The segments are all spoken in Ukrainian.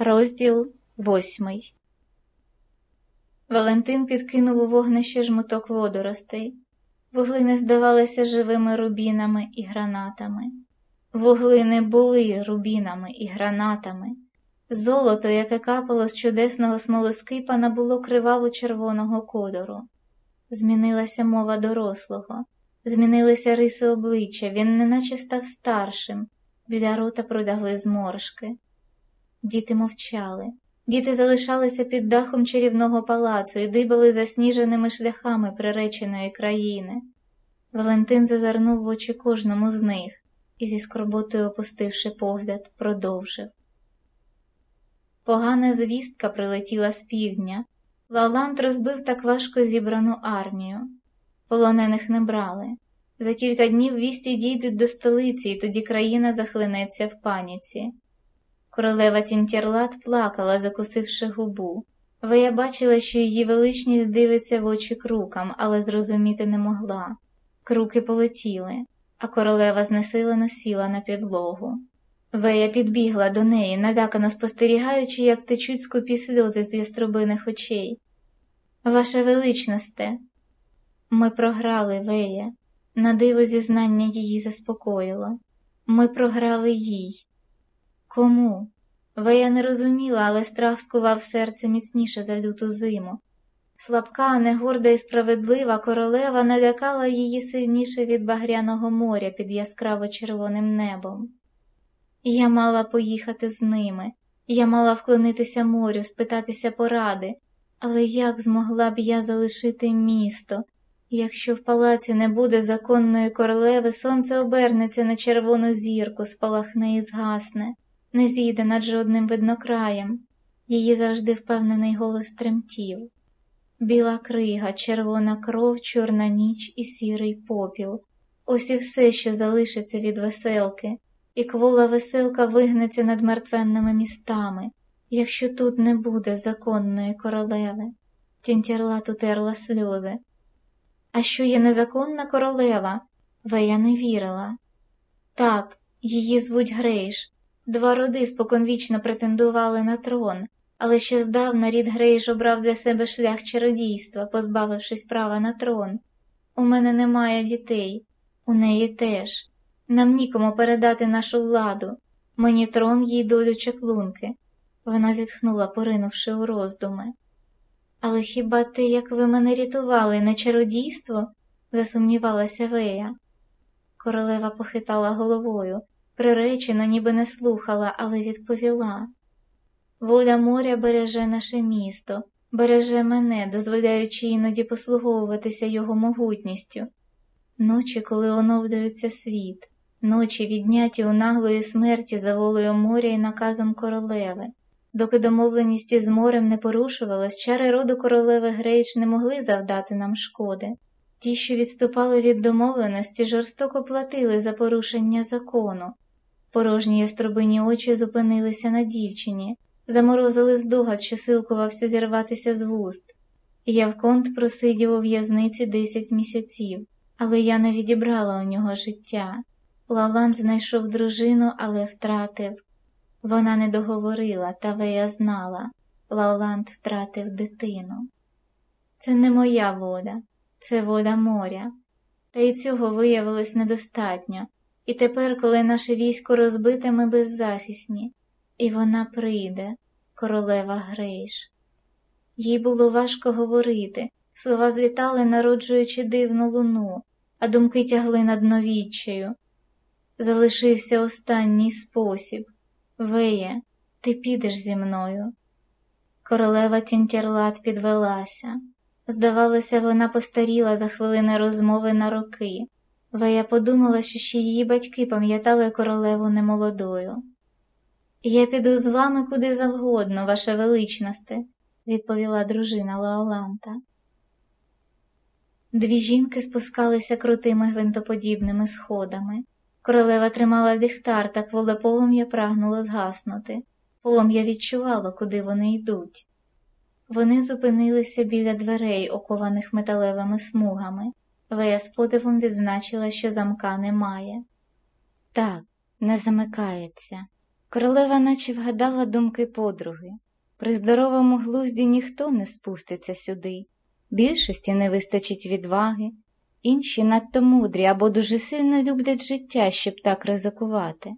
Розділ восьмий Валентин підкинув у вогнище жмуток водоростей. Вугли не здавалися живими рубінами і гранатами. Вугли не були рубінами і гранатами. Золото, яке капало з чудесного смолоскипа, набуло криваво червоного кольору. Змінилася мова дорослого, змінилися риси обличчя, він неначе став старшим, біля рота продягли зморшки. Діти мовчали. Діти залишалися під дахом чарівного палацу і дибали засніженими шляхами приреченої країни. Валентин зазирнув в очі кожному з них і зі скорботою опустивши погляд, продовжив. Погана звістка прилетіла з півдня. Лаланд розбив так важко зібрану армію. Полонених не брали. За кілька днів вісті дійдуть до столиці, і тоді країна захлинеться в паніці. Королева Тінтєрлат плакала, закусивши губу. Вея бачила, що її величність дивиться в очі крукам, але зрозуміти не могла. Круки полетіли, а королева знесилено сіла на підлогу. Вея підбігла до неї, налякано спостерігаючи, як течуть скупі сльози з яструбиних очей. Ваше величносте, ми програли Вея. На диво зізнання її заспокоїло. Ми програли їй. Кому? Вея не розуміла, але страх скував серце міцніше за люту зиму. Слабка, негорда і справедлива королева налякала її сильніше від багряного моря під яскраво червоним небом. Я мала поїхати з ними, я мала вклонитися морю, спитатися поради, але як змогла б я залишити місто? Якщо в палаці не буде законної королеви, сонце обернеться на червону зірку, спалахне і згасне не зійде над жодним виднокраєм, її завжди впевнений голос тремтів. Біла крига, червона кров, чорна ніч і сірий попіл. Ось і все, що залишиться від веселки, і квола веселка вигнеться над мертвенними містами, якщо тут не буде законної королеви. Тінтярлат утерла сльози. А що є незаконна королева? Вея не вірила. Так, її звуть Грейш, Два роди споконвічно претендували на трон, але ще здавна рід Грейш обрав для себе шлях чародійства, позбавившись права на трон. У мене немає дітей, у неї теж. Нам нікому передати нашу владу. Мені трон їй долю чаклунки. Вона зітхнула, поринувши у роздуми. Але хіба те, як ви мене рятували, не чародійство? засумнівалася Вея. Королева похитала головою приречено, ніби не слухала, але відповіла воля моря береже наше місто, береже мене, дозволяючи іноді послуговуватися його могутністю. Ночі, коли оновлюється світ, ночі відняті у наглої смерті за волею моря і наказом королеви. Доки домовленість із морем не порушувалась, чари роду королеви Грейч не могли завдати нам шкоди. Ті, що відступали від домовленості, жорстоко платили за порушення закону, Порожні яструбині очі зупинилися на дівчині, заморозили здогад, що силкувався зірватися з вуст. Явконт просидів у в'язниці десять місяців, але я не відібрала у нього життя. Лаланд знайшов дружину, але втратив. Вона не договорила, та Вея знала. Лаланд втратив дитину. Це не моя воля, це воля моря. Та й цього виявилось недостатньо. І тепер, коли наше військо розбите, ми беззахисні, і вона прийде, королева Грейш. Їй було важко говорити, слова злітали, народжуючи дивну луну, а думки тягли над новіччею. Залишився останній спосіб Веє, ти підеш зі мною. Королева Тінтярлат підвелася. Здавалося, вона постаріла за хвилини розмови на роки. Вея подумала, що ще її батьки пам'ятали королеву немолодою. Я піду з вами куди завгодно, ваша величносте, відповіла дружина Лаоланта. Дві жінки спускалися крутими гвинтоподібними сходами. Королева тримала ліхтар, так воле полум'я прагнуло згаснути. Полум'я відчувало, куди вони йдуть. Вони зупинилися біля дверей, окованих металевими смугами. Вея з подивом відзначила, що замка немає. Так, не замикається. Королева наче вгадала думки подруги. При здоровому глузді ніхто не спуститься сюди, більшості не вистачить відваги, інші надто мудрі або дуже сильно люблять життя, щоб так ризикувати.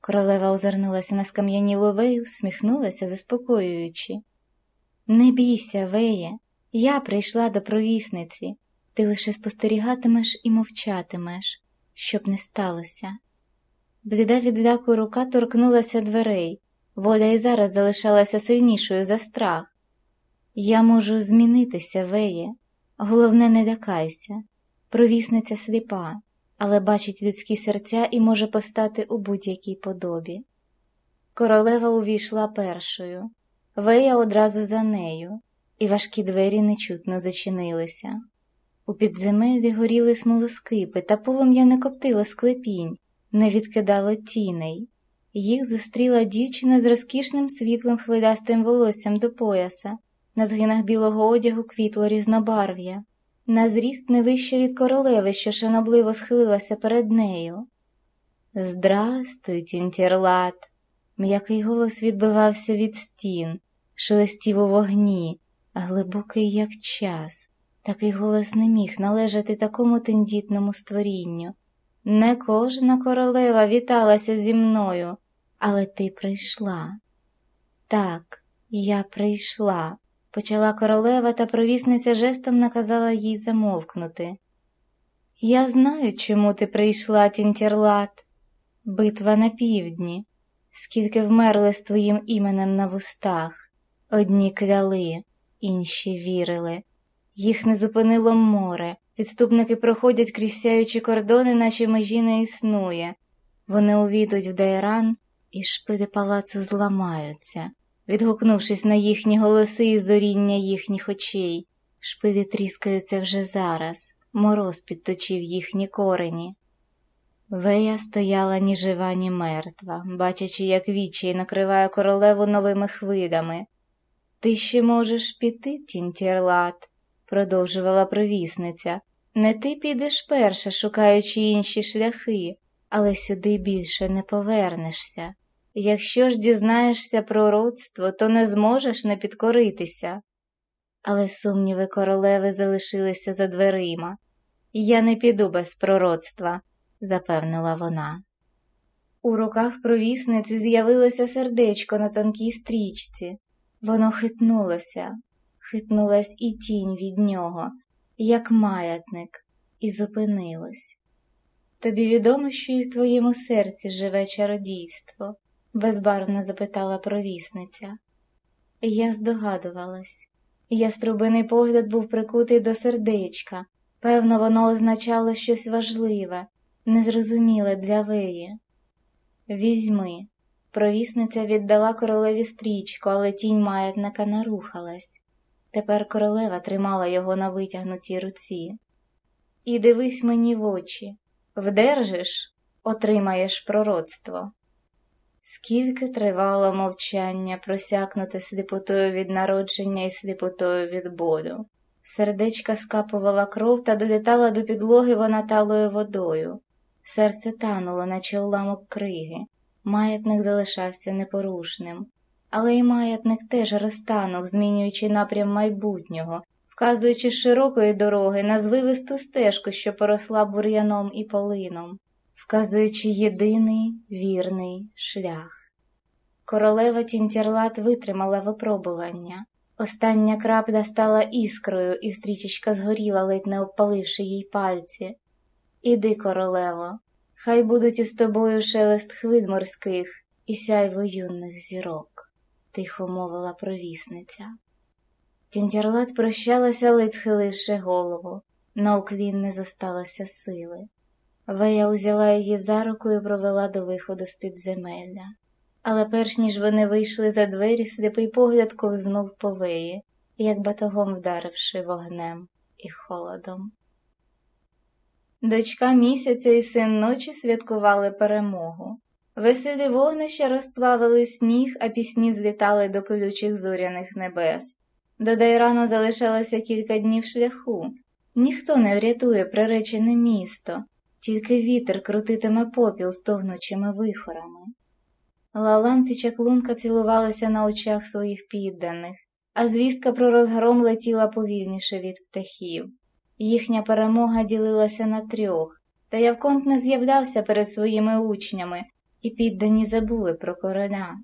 Королева озирнулася на скам'янілу вею, сміхнулася, заспокоюючи. Не бійся, веє, я прийшла до провісниці, ти лише спостерігатимеш і мовчатимеш, щоб не сталося. Бліда від ляку рука торкнулася дверей, воля і зараз залишалася сильнішою за страх. Я можу змінитися, веє, головне, не лякайся. Провісниця сліпа, але бачить людські серця і може постати у будь-якій подобі. Королева увійшла першою, вея одразу за нею, і важкі двері нечутно зачинилися. У підземелі горіли смолоскипи, та полум'я не коптило склепінь, не відкидало тіней. Їх зустріла дівчина з розкішним світлим хвилястим волоссям до пояса, на згинах білого одягу квітло різнобарв'я, на зріст не вище від королеви, що шанобливо схилилася перед нею. Здрастуй, тінтєрлат! М'який голос відбивався від стін, шелестів у вогні, глибокий, як час. Такий голос не міг належати такому тендітному створінню. Не кожна королева віталася зі мною, але ти прийшла. Так, я прийшла, почала королева, та провісниця жестом наказала їй замовкнути. Я знаю, чому ти прийшла, тінтєрлат. Битва на півдні, скільки вмерли з твоїм іменем на вустах. Одні кляли, інші вірили. Їх не зупинило море. Відступники проходять крізь сяючі кордони, наче межі не існує. Вони увійдуть в Дайран, і шпиди палацу зламаються, відгукнувшись на їхні голоси і зоріння їхніх очей. Шпиди тріскаються вже зараз, мороз підточив їхні корені. Вея стояла ні жива, ні мертва, бачачи, як вічій накриває королеву новими хвилями. Ти ще можеш піти, тінтєрлат, продовжувала провісниця. Не ти підеш перша, шукаючи інші шляхи, але сюди більше не повернешся. Якщо ж дізнаєшся про родство, то не зможеш не підкоритися. Але сумніви королеви залишилися за дверима. Я не піду без пророцтва, запевнила вона. У руках провісниці з'явилося сердечко на тонкій стрічці. Воно хитнулося, хитнулась і тінь від нього, як маятник, і зупинилось. Тобі відомо, що і в твоєму серці живе чародійство? безбарвно запитала провісниця. Я здогадувалась. Яструбиний погляд був прикутий до сердечка. Певно, воно означало щось важливе, незрозуміле для веї. Візьми. Провісниця віддала королеві стрічку, але тінь маятника нарухалась. Тепер королева тримала його на витягнутій руці. І дивись мені в очі вдержиш, отримаєш пророцтво. Скільки тривало мовчання, просякнуте сліпотою від народження і сліпотою від болю. Сердечка скапувала кров та долітала до підлоги вона талою водою. Серце тануло, наче уламок криги. Маятник залишався непорушним. Але й маятник теж розтанув, змінюючи напрям майбутнього, вказуючи з широкої дороги на звивисту стежку, що поросла бур'яном і полином, вказуючи єдиний вірний шлях. Королева Тінтєрлат витримала випробування. Остання крапля стала іскрою, і стрічечка згоріла, ледь не обпаливши їй пальці. Іди, королево, хай будуть із тобою шелест хвиль морських і сяйво юних зірок тихо мовила провісниця. Тінтярлат прощалася, ледь схиливши голову, на уклін не зосталося сили. Вея узяла її за руку і провела до виходу з підземелля. Але перш ніж вони вийшли за двері, сліпий погляд ковзнув по веї, як батогом вдаривши вогнем і холодом. Дочка місяця і син ночі святкували перемогу. Веселі вогнища розплавили сніг, а пісні злітали до колючих зоряних небес. До Дайрану залишалося кілька днів шляху. Ніхто не врятує приречене місто, тільки вітер крутитиме попіл стогнучими вихорами. Лалант і чаклунка цілувалися на очах своїх підданих, а звістка про розгром летіла повільніше від птахів. Їхня перемога ділилася на трьох, та Явконт не з'являвся перед своїми учнями, і піддані забули про короля.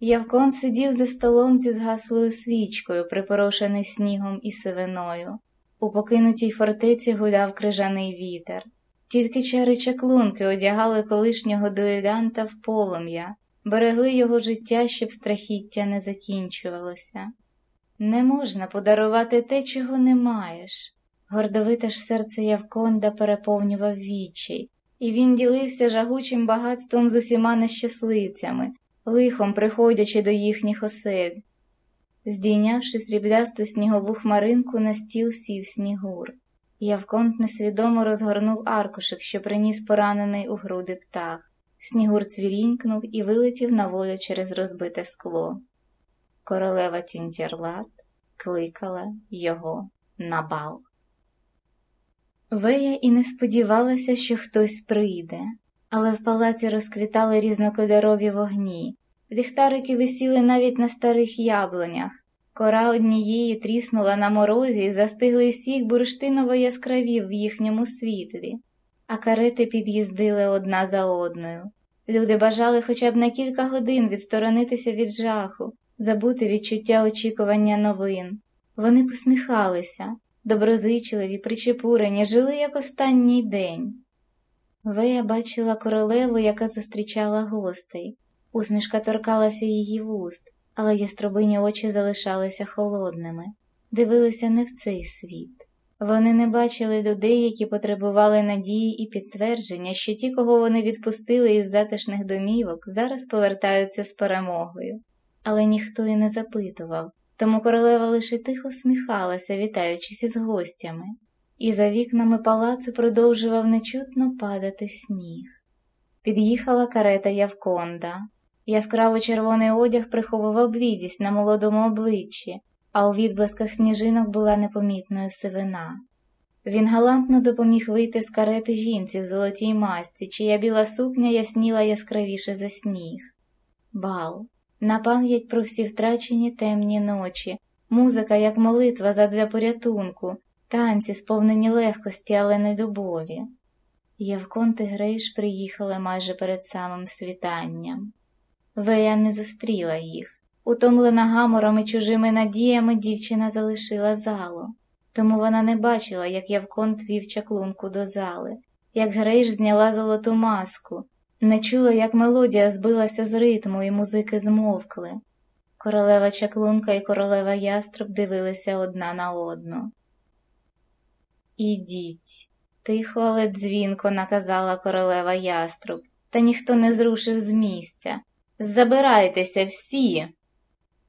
Явкон сидів за столом зі згаслою свічкою, припорошений снігом і сивиною. У покинутій фортеці гуляв крижаний вітер. Тільки чари чаклунки одягали колишнього дуелянта в полум'я, берегли його життя, щоб страхіття не закінчувалося. Не можна подарувати те, чого не маєш. Гордовите ж серце Явконда переповнював вічі, і він ділився жагучим багатством з усіма нещасливцями, лихом приходячи до їхніх осель. Здійнявши сріблясту снігову хмаринку, на стіл сів снігур. Явконт несвідомо розгорнув аркушик, що приніс поранений у груди птах. Снігур цвірінькнув і вилетів на волю через розбите скло. Королева Тінтєрлат кликала його на бал. Вея і не сподівалася, що хтось прийде, але в палаці розквітали різнокольорові вогні, ліхтарики висіли навіть на старих яблунях, кора однієї тріснула на морозі і застигли сік бурштиново яскравів в їхньому світлі, а карети під'їздили одна за одною. Люди бажали хоча б на кілька годин відсторонитися від жаху, забути відчуття очікування новин. Вони посміхалися доброзичливі, причепурені, жили як останній день. Вея бачила королеву, яка зустрічала гостей. Усмішка торкалася її вуст, але яструбині очі залишалися холодними, дивилися не в цей світ. Вони не бачили людей, які потребували надії і підтвердження, що ті, кого вони відпустили із затишних домівок, зараз повертаються з перемогою. Але ніхто і не запитував, тому королева лише тихо сміхалася, вітаючись із гостями, і за вікнами палацу продовжував нечутно падати сніг. Під'їхала карета Явконда. Яскраво червоний одяг приховував блідість на молодому обличчі, а у відблисках сніжинок була непомітною сивина. Він галантно допоміг вийти з карети жінці в золотій масці, чия біла сукня ясніла яскравіше за сніг. Бал на пам'ять про всі втрачені темні ночі, музика, як молитва задля порятунку, танці, сповнені легкості, але не любові. Євкон і Грейш приїхали майже перед самим світанням. Вея не зустріла їх. Утомлена гамором і чужими надіями дівчина залишила залу, тому вона не бачила, як Явконт вів чаклунку до зали, як Грейш зняла золоту маску, не чула, як мелодія збилася з ритму, і музики змовкли. Королева чаклунка і королева яструб дивилися одна на одну. Ідіть, тихо, але дзвінко наказала королева яструб, та ніхто не зрушив з місця. Забирайтеся всі.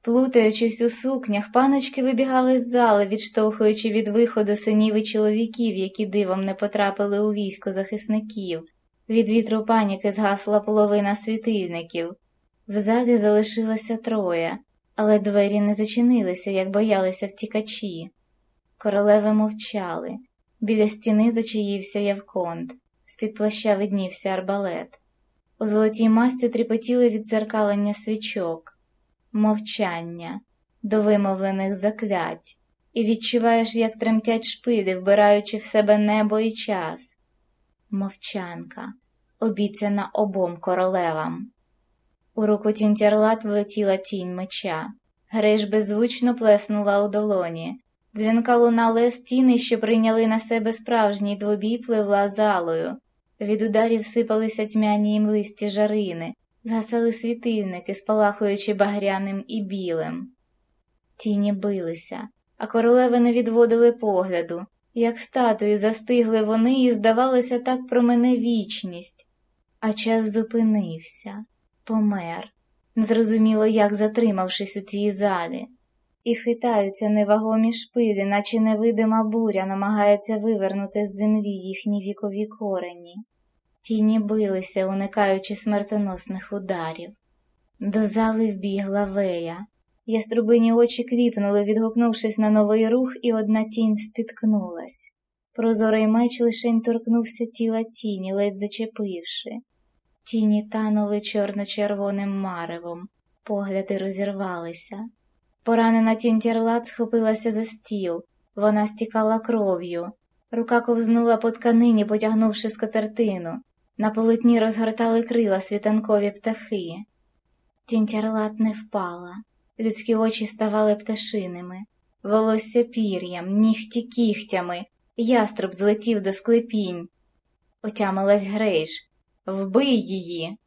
Плутаючись у сукнях, паночки вибігали з зали, відштовхуючи від виходу синів і чоловіків, які дивом не потрапили у військо захисників. Від вітру паніки згасла половина світильників. В залі залишилося троє, але двері не зачинилися, як боялися втікачі. Королеви мовчали. Біля стіни зачаївся Явконт, з-під плаща виднівся арбалет. У золотій масті тріпотіли від дзеркалення свічок, мовчання до вимовлених заклять, і відчуваєш, як тремтять шпилі, вбираючи в себе небо і час мовчанка, обіцяна обом королевам. У руку тінтярлат влетіла тінь меча. Грейш беззвучно плеснула у долоні. Дзвінка лунали стіни, що прийняли на себе справжній двобій, пливла залою. Від ударів сипалися тьмяні їм листі жарини, згасали світильники, спалахуючи багряним і білим. Тіні билися, а королеви не відводили погляду, як статуї застигли вони, і, здавалося, так про мене вічність. А час зупинився, помер, незрозуміло, як затримавшись у цій залі, і хитаються невагомі шпилі, наче невидима буря намагається вивернути з землі їхні вікові корені. Тіні билися, уникаючи смертоносних ударів. До зали вбігла вея, Яструбині очі кліпнули, відгукнувшись на новий рух, і одна тінь спіткнулась. Прозорий меч лишень торкнувся тіла тіні, ледь зачепивши. Тіні танули чорно-червоним маревом, погляди розірвалися. Поранена тінтєрлат схопилася за стіл, вона стікала кров'ю. Рука ковзнула по тканині, потягнувши скатертину. На полотні розгортали крила світанкові птахи. Тінтярлат не впала, людські очі ставали пташиними, волосся пір'ям, нігті кігтями, яструб злетів до склепінь. Отямилась Грейш. Вбий її.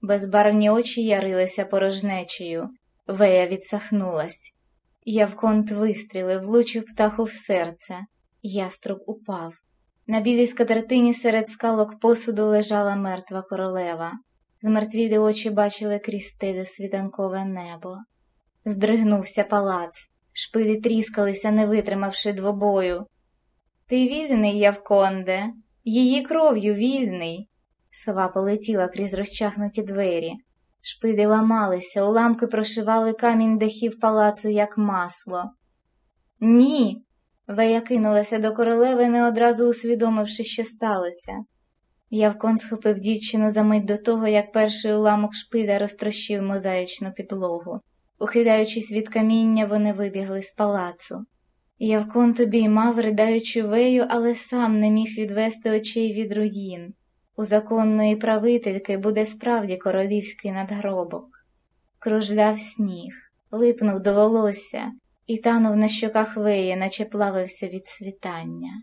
Безбарвні очі ярилися порожнечею. Вея відсахнулась. Явконт вистрілив, влучив птаху в серце. Яструб упав. На білій скатертині серед скалок посуду лежала мертва королева. Змертвілі очі бачили крізь стелю світанкове небо. Здригнувся палац, шпилі тріскалися, не витримавши двобою. Ти вільний, Явконде, її кров'ю вільний. Сова полетіла крізь розчахнуті двері. Шпилі ламалися, уламки прошивали камінь дахів палацу, як масло. Ні. Вея кинулася до королеви, не одразу усвідомивши, що сталося. Явкон схопив дівчину за мить до того, як перший уламок шпиля розтрощив мозаїчну підлогу. Ухиляючись від каміння, вони вибігли з палацу. Явкон тобі мав, ридаючи вею, але сам не міг відвести очей від руїн. У законної правительки буде справді королівський надгробок. Кружляв сніг, липнув до волосся і танув на щоках веї, наче плавився від світання.